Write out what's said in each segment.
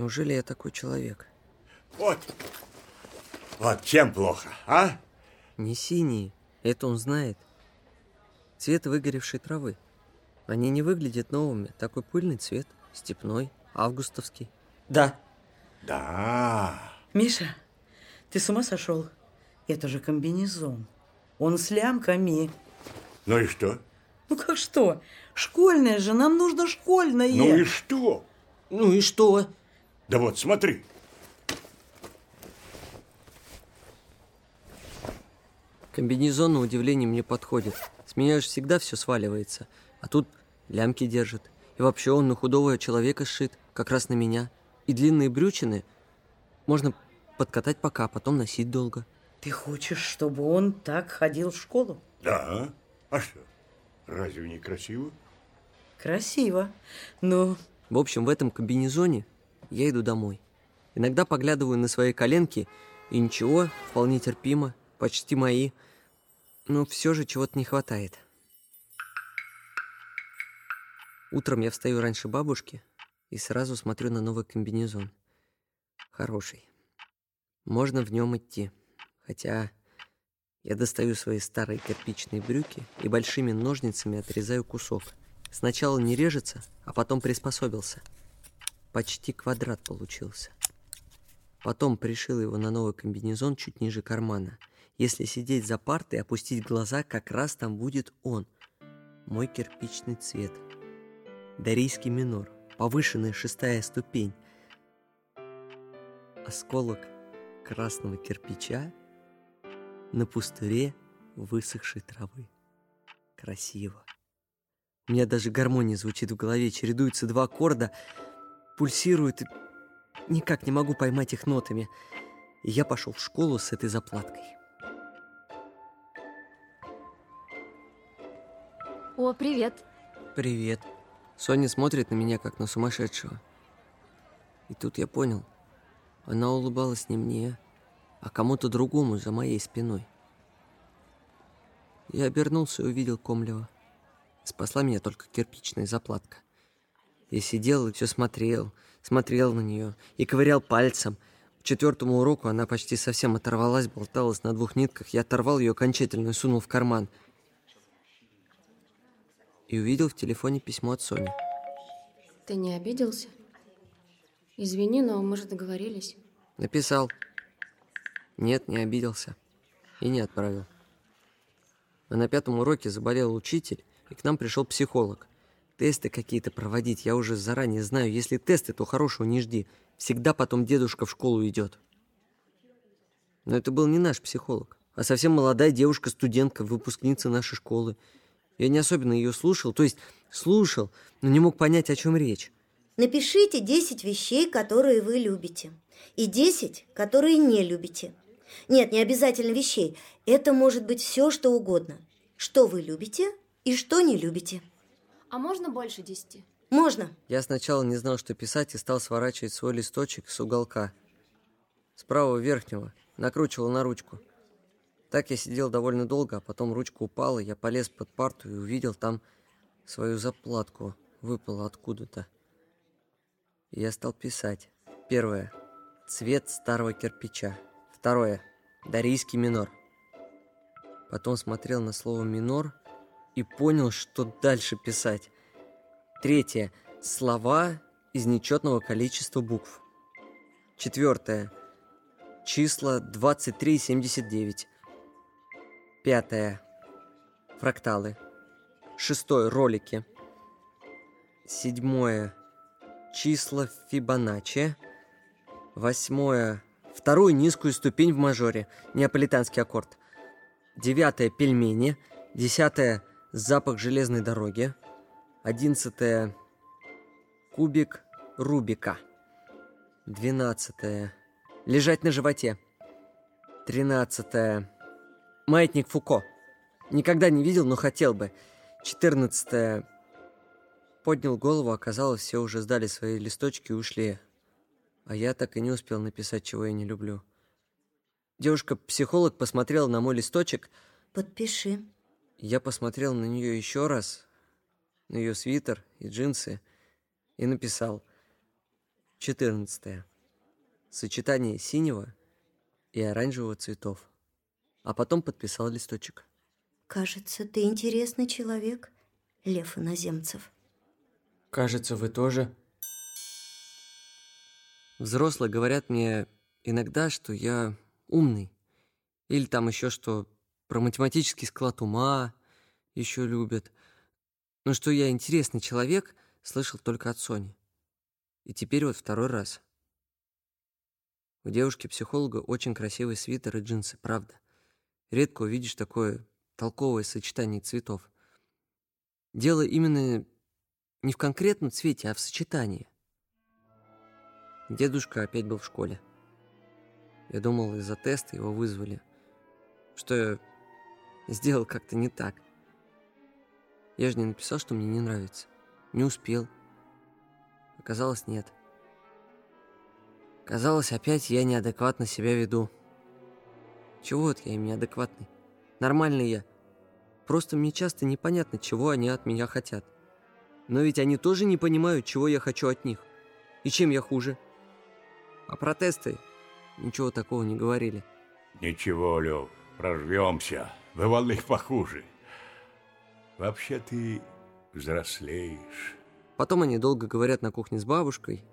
Неужели я такой человек? Вот. Вот чем плохо, а? Не синие. Это он знает. Цвет выгоревшей травы. Они не выглядят новыми. Такой пыльный цвет. Степной, августовский. Да. Да. Миша, ты с ума сошел? Это же комбинезон. Он с лямками. Ну и что? Ну как что? Школьное же, нам нужно школьное. Ну и что? Ну и что? Да вот, смотри. Комбинезон, на удивление, мне подходит. С меня же всегда все сваливается. А тут лямки держит. И вообще он на худого человека сшит, как раз на меня. И длинные брючины можно подкатать пока, а потом носить долго. Ты хочешь, чтобы он так ходил в школу? Да. А что? Разве не красиво? Красиво. Но... В общем, в этом комбинезоне я иду домой. Иногда поглядываю на свои коленки, и ничего, вполне терпимо, почти мои. Но все же чего-то не хватает. Утром я встаю раньше бабушки и сразу смотрю на новый комбинезон. Хороший. Можно в нем идти. Хотя я достаю свои старые кирпичные брюки и большими ножницами отрезаю кусок. Сначала не режется, а потом приспособился. Почти квадрат получился. Потом пришил его на новый комбинезон чуть ниже кармана. Если сидеть за партой и опустить глаза, как раз там будет он. Мой кирпичный цвет. Дарийский минор. Повышенная шестая ступень. Осколок красного кирпича на пустыре высохшей травы. Красиво. У меня даже гармония звучит в голове, чередуются два аккорда, пульсируют, и никак не могу поймать их нотами. И я пошел в школу с этой заплаткой. О, привет. Привет. Соня смотрит на меня, как на сумасшедшего. И тут я понял, она улыбалась не мне, а кому-то другому за моей спиной. Я обернулся и увидел Комлева. Спасла меня только кирпичная заплатка. Я сидел и все смотрел, смотрел на нее и ковырял пальцем. К четвертому уроку она почти совсем оторвалась, болталась на двух нитках. Я оторвал ее окончательно и сунул в карман. И увидел в телефоне письмо от Сони. Ты не обиделся? Извини, но мы же договорились. Написал. Нет, не обиделся. И не отправил. А на пятом уроке заболел учитель, и к нам пришел психолог. Тесты какие-то проводить, я уже заранее знаю. Если тесты, то хорошего не жди. Всегда потом дедушка в школу идет. Но это был не наш психолог, а совсем молодая девушка-студентка, выпускница нашей школы. Я не особенно ее слушал, то есть слушал, но не мог понять, о чем речь. Напишите 10 вещей, которые вы любите, и 10, которые не любите. Нет, не обязательно вещей. Это может быть все, что угодно. Что вы любите и что не любите. А можно больше десяти? Можно. Я сначала не знал, что писать, и стал сворачивать свой листочек с уголка. С правого верхнего. Накручивал на ручку. Так я сидел довольно долго, а потом ручка упала, я полез под парту и увидел там свою заплатку. Выпала откуда-то. И я стал писать. Первое. Цвет старого кирпича. Второе. Дарийский минор. Потом смотрел на слово «минор» и понял, что дальше писать. Третье. Слова из нечетного количества букв. Четвертое. Числа 23 и 79. Пятое. Фракталы. Шестое. Ролики. Седьмое. Числа Фибоначчи. Восьмое. Вторую низкую ступень в мажоре. Неаполитанский аккорд. Девятое. Пельмени. Десятое. Запах железной дороги. Одиннадцатое. Кубик Рубика. Двенадцатое. Лежать на животе. Тринадцатое. Маятник Фуко. Никогда не видел, но хотел бы. Четырнадцатое. Поднял голову, оказалось, все уже сдали свои листочки и ушли. А я так и не успел написать, чего я не люблю. Девушка-психолог посмотрела на мой листочек. Подпиши. Я посмотрел на нее еще раз, на ее свитер и джинсы, и написал 14. Сочетание синего и оранжевого цветов. А потом подписал листочек. Кажется, ты интересный человек, Лев Иноземцев. Кажется, вы тоже. Взрослые говорят мне иногда, что я умный. Или там еще что про математический склад ума еще любят. Но что я интересный человек, слышал только от Сони. И теперь вот второй раз. У девушки-психолога очень красивый свитер и джинсы, правда. Редко увидишь такое толковое сочетание цветов. Дело именно не в конкретном цвете, а в сочетании. Дедушка опять был в школе. Я думал, из-за теста его вызвали. Что я сделал как-то не так. Я же не написал, что мне не нравится. Не успел. Оказалось, нет. Казалось, опять я неадекватно себя веду. Чего вот я им неадекватный? Нормальный я. Просто мне часто непонятно, чего они от меня хотят. Но ведь они тоже не понимают, чего я хочу от них. И чем я хуже. А протесты ничего такого не говорили. Ничего, Лев, прорвемся. Бывало и похуже. Вообще ты взрослеешь. Потом они долго говорят на кухне с бабушкой,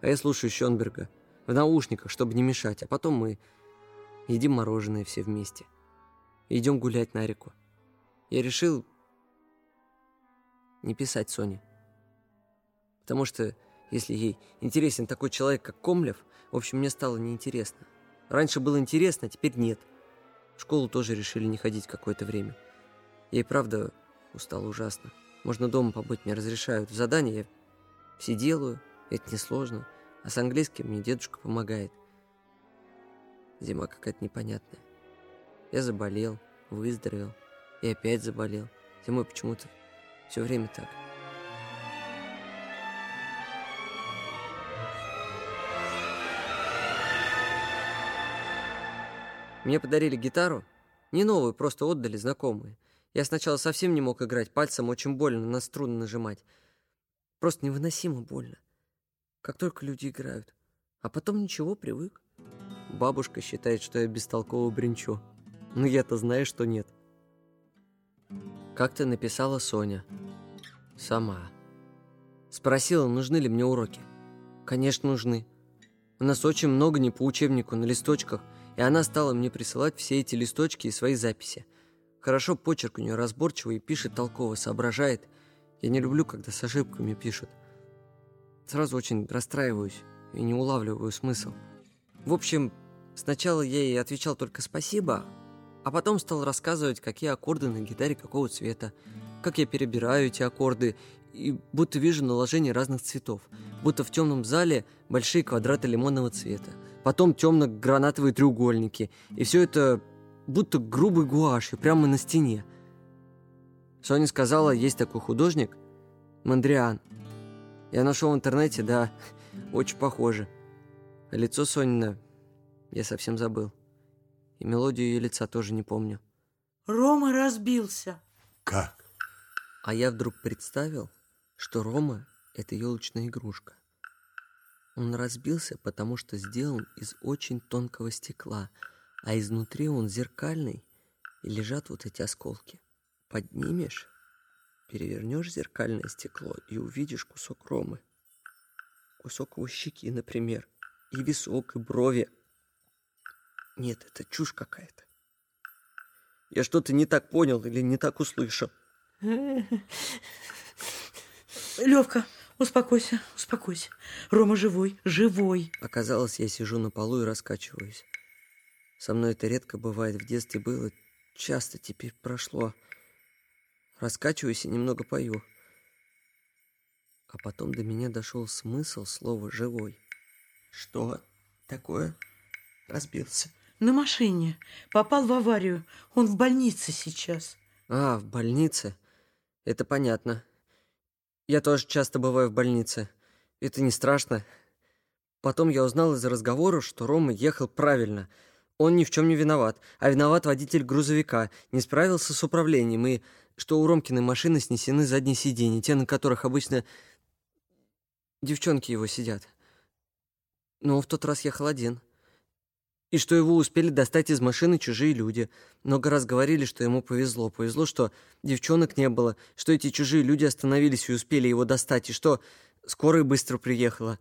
а я слушаю Шонберга в наушниках, чтобы не мешать, а потом мы едим мороженое все вместе. Идем гулять на реку. Я решил не писать Соне. Потому что, если ей интересен такой человек, как Комлев, в общем, мне стало неинтересно. Раньше было интересно, а теперь нет. Школу тоже решили не ходить какое-то время. Я и правда устал ужасно. Можно дома побыть, мне разрешают. В задание я все делаю, это несложно. А с английским мне дедушка помогает. Зима какая-то непонятная. Я заболел, выздоровел и опять заболел. Зимой почему-то все время так. Мне подарили гитару. Не новую, просто отдали знакомые. Я сначала совсем не мог играть, пальцем очень больно на струны нажимать. Просто невыносимо больно. Как только люди играют. А потом ничего, привык. Бабушка считает, что я бестолково бренчу. Но я-то знаю, что нет. Как-то написала Соня. Сама. Спросила, нужны ли мне уроки. Конечно, нужны. У нас очень много не по учебнику, на листочках, и она стала мне присылать все эти листочки и свои записи. Хорошо почерк у нее разборчивый, пишет толково, соображает. Я не люблю, когда с ошибками пишут. Сразу очень расстраиваюсь и не улавливаю смысл. В общем, сначала я ей отвечал только «спасибо», а потом стал рассказывать, какие аккорды на гитаре какого цвета, как я перебираю эти аккорды, и будто вижу наложение разных цветов, будто в темном зале большие квадраты лимонного цвета, потом темно-гранатовые треугольники, и все это будто грубой гуашью, прямо на стене. Соня сказала, есть такой художник, Мандриан. Я нашел в интернете, да, очень похоже. А лицо Сонина я совсем забыл. И мелодию ее лица тоже не помню. Рома разбился. Как? А я вдруг представил, что Рома — это елочная игрушка. Он разбился, потому что сделан из очень тонкого стекла — а изнутри он зеркальный, и лежат вот эти осколки. Поднимешь, перевернешь зеркальное стекло и увидишь кусок ромы. Кусок его щеки, например, и висок, и брови. Нет, это чушь какая-то. Я что-то не так понял или не так услышал. Левка, успокойся, успокойся. Рома живой, живой. Оказалось, я сижу на полу и раскачиваюсь. Со мной это редко бывает. В детстве было, часто теперь прошло. Раскачиваюсь и немного пою. А потом до меня дошел смысл слова «живой». Что такое? Разбился. На машине. Попал в аварию. Он в больнице сейчас. А, в больнице? Это понятно. Я тоже часто бываю в больнице. Это не страшно. Потом я узнал из разговора, что Рома ехал правильно – он ни в чем не виноват, а виноват водитель грузовика, не справился с управлением, и что у Ромкиной машины снесены задние сиденья, те, на которых обычно девчонки его сидят. Но в тот раз ехал один. И что его успели достать из машины чужие люди. Много раз говорили, что ему повезло. Повезло, что девчонок не было, что эти чужие люди остановились и успели его достать, и что скорая быстро приехала.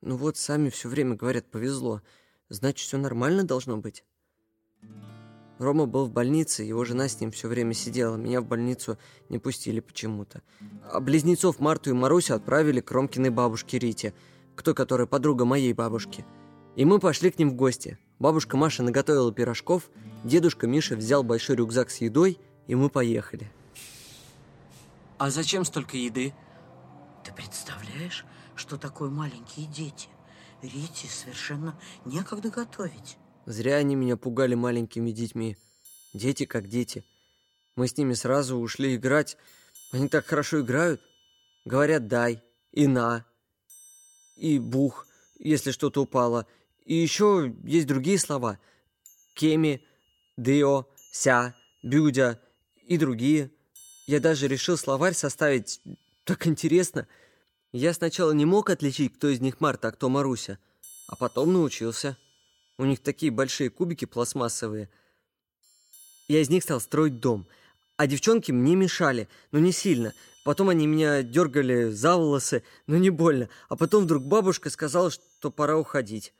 Ну вот, сами все время говорят «повезло». Значит, все нормально должно быть. Рома был в больнице, его жена с ним все время сидела. Меня в больницу не пустили почему-то. А близнецов Марту и Марусю отправили к Ромкиной бабушке Рите, к той, которая подруга моей бабушки. И мы пошли к ним в гости. Бабушка Маша наготовила пирожков, дедушка Миша взял большой рюкзак с едой, и мы поехали. А зачем столько еды? Ты представляешь, что такое маленькие дети? Рите совершенно некогда готовить. Зря они меня пугали маленькими детьми. Дети как дети. Мы с ними сразу ушли играть. Они так хорошо играют. Говорят «дай» и «на» и «бух», если что-то упало. И еще есть другие слова. Кеми, Део, Ся, Бюдя и другие. Я даже решил словарь составить. Так интересно. Я сначала не мог отличить, кто из них Марта, а кто Маруся. А потом научился. У них такие большие кубики пластмассовые. Я из них стал строить дом. А девчонки мне мешали, но не сильно. Потом они меня дергали за волосы, но не больно. А потом вдруг бабушка сказала, что пора уходить.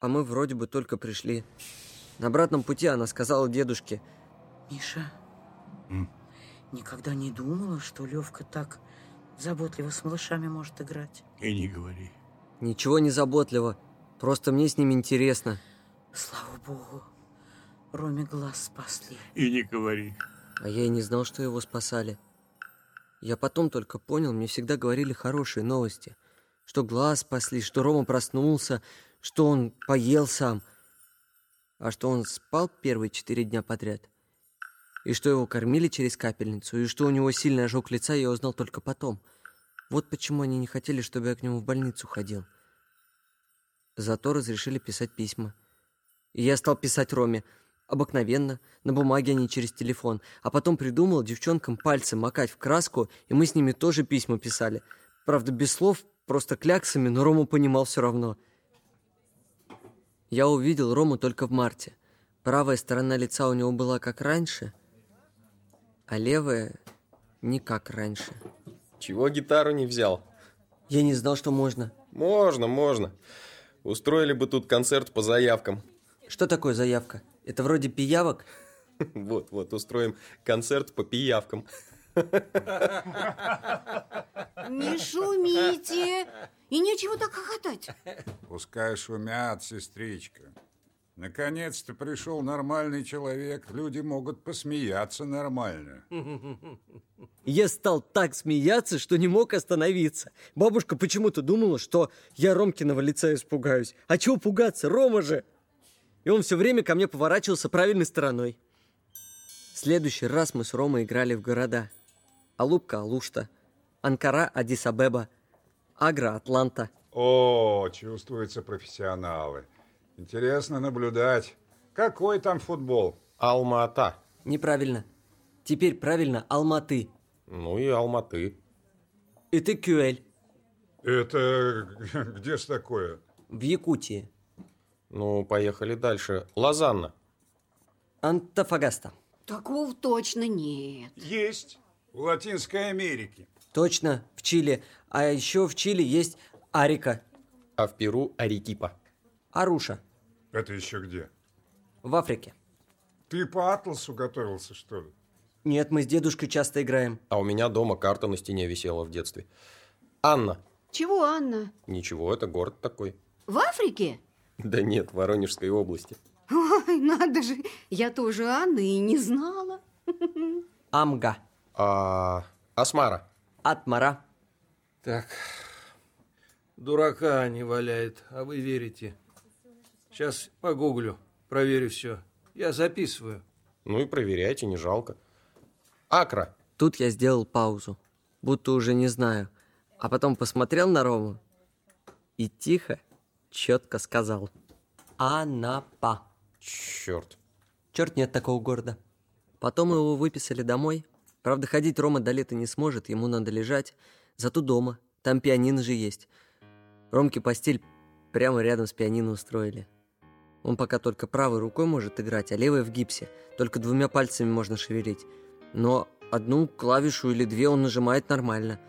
А мы вроде бы только пришли. На обратном пути она сказала дедушке. Миша, М? никогда не думала, что Левка так заботливо с малышами может играть. И не говори. Ничего не заботливо. Просто мне с ними интересно. Слава богу, Роме глаз спасли. И не говори. А я и не знал, что его спасали. Я потом только понял, мне всегда говорили хорошие новости. Что глаз спасли, что Рома проснулся, что он поел сам. А что он спал первые четыре дня подряд. И что его кормили через капельницу, и что у него сильный ожог лица, я узнал только потом. Вот почему они не хотели, чтобы я к нему в больницу ходил. Зато разрешили писать письма. И я стал писать Роме. Обыкновенно, на бумаге, а не через телефон. А потом придумал девчонкам пальцы макать в краску, и мы с ними тоже письма писали. Правда, без слов, просто кляксами, но Рома понимал все равно. Я увидел Рому только в марте. Правая сторона лица у него была как раньше, а левая не как раньше. Чего гитару не взял? Я не знал, что можно. Можно, можно. Устроили бы тут концерт по заявкам. Что такое заявка? Это вроде пиявок? Вот, вот, устроим концерт по пиявкам. Не шумите! И нечего так хохотать. Пускай шумят, сестричка. Наконец-то пришел нормальный человек. Люди могут посмеяться нормально. Я стал так смеяться, что не мог остановиться. Бабушка почему-то думала, что я Ромкиного лица испугаюсь. А чего пугаться? Рома же! И он все время ко мне поворачивался правильной стороной. В следующий раз мы с Ромой играли в города. Алупка, Алушта, Анкара, Адис-Абеба, Агра, Атланта. О, чувствуются профессионалы. Интересно наблюдать. Какой там футбол? Алма-Ата. Неправильно. Теперь правильно Алматы. Ну и Алматы. И ты Кюэль Это где ж такое? в Якутии. Ну, поехали дальше. Лозанна. Антофагаста. Такого точно нет. Есть. В Латинской Америке. Точно, в Чили. А еще в Чили есть Арика, А в Перу Арекипа. Аруша, Это еще где? в Африке. Ты по атласу готовился, что ли? Нет, мы с дедушкой часто играем. А у меня дома карта на стене висела в детстве. Анна. Чего, Анна? Ничего, это город такой. В Африке? Да нет, в Воронежской области. Ой, надо же. Я тоже Анна и не знала. Амга, А Асмара. Атмара. Так, дурака не валяет, а вы верите. Сейчас погуглю, проверю все. Я записываю. Ну и проверяйте, не жалко. Акра. Тут я сделал паузу, будто уже не знаю. А потом посмотрел на Рому и тихо, четко сказал. Анапа. Черт. Черт, нет такого города. Потом его выписали домой. Правда, ходить Рома до лета не сможет, ему надо лежать. Зато дома. Там пианино же есть. Ромке постель прямо рядом с пианино устроили. Он пока только правой рукой может играть, а левой в гипсе. Только двумя пальцами можно шевелить. Но одну клавишу или две он нажимает нормально.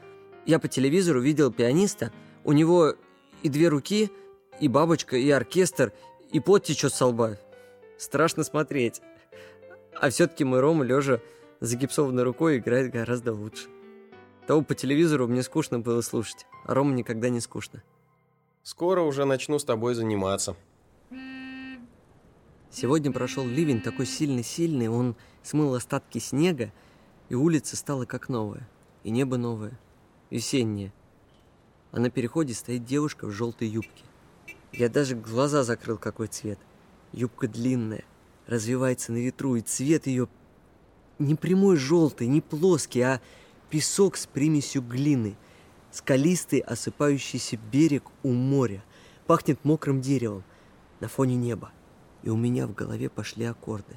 Я по телевизору видел пианиста. У него и две руки, и бабочка, и оркестр, и пот течет со лба. Страшно смотреть. А все-таки мой Рома, лежа загипсованной рукой, играет гораздо лучше. Того по телевизору мне скучно было слушать, а Рома никогда не скучно. Скоро уже начну с тобой заниматься. Сегодня прошел ливень такой сильный-сильный, он смыл остатки снега, и улица стала как новая, и небо новое, весеннее. А на переходе стоит девушка в желтой юбке. Я даже глаза закрыл, какой цвет. Юбка длинная, развивается на ветру, и цвет ее не прямой желтый, не плоский, а песок с примесью глины, скалистый осыпающийся берег у моря, пахнет мокрым деревом на фоне неба. И у меня в голове пошли аккорды.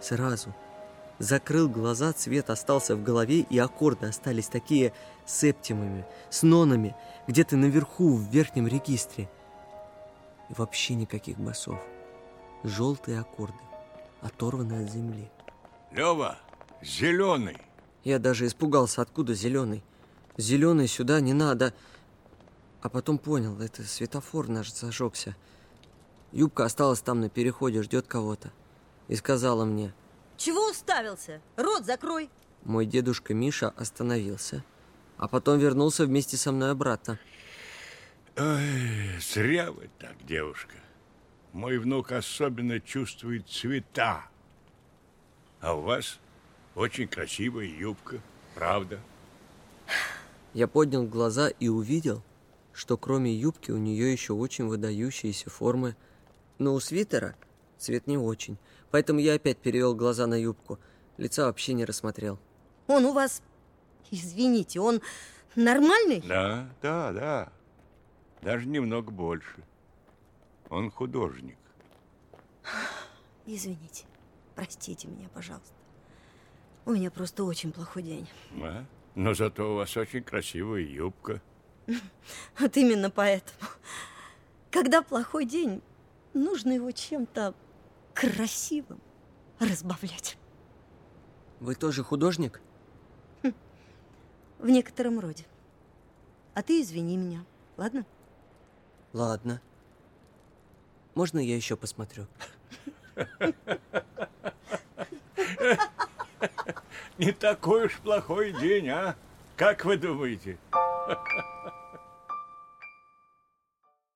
Сразу. Закрыл глаза, цвет остался в голове, и аккорды остались такие септимами, с нонами, где-то наверху, в верхнем регистре. И вообще никаких басов. Желтые аккорды, оторванные от земли. Лева, зеленый. Я даже испугался, откуда зеленый. Зеленый сюда не надо. А потом понял, это светофор наш зажегся. Юбка осталась там на переходе, ждет кого-то. И сказала мне, Чего уставился? Рот закрой. мой дедушка Миша остановился, а потом вернулся вместе со мной обратно. Ой, зря вы так, девушка. Мой внук особенно чувствует цвета. А у вас очень красивая юбка, правда? Я поднял глаза и увидел, что кроме юбки у нее еще очень выдающиеся формы. Но у свитера цвет не очень, поэтому я опять перевел глаза на юбку. Лица вообще не рассмотрел. Он у вас, извините, он нормальный? Да, да, да. Даже немного больше. Он художник. Извините, простите меня, пожалуйста. У меня просто очень плохой день. А? Но зато у вас очень красивая юбка. Вот именно поэтому. Когда плохой день, нужно его чем-то красивым разбавлять. Вы тоже художник? В некотором роде. А ты извини меня, ладно? Ладно. Можно я еще посмотрю? Не такой уж плохой день, а? Как вы думаете?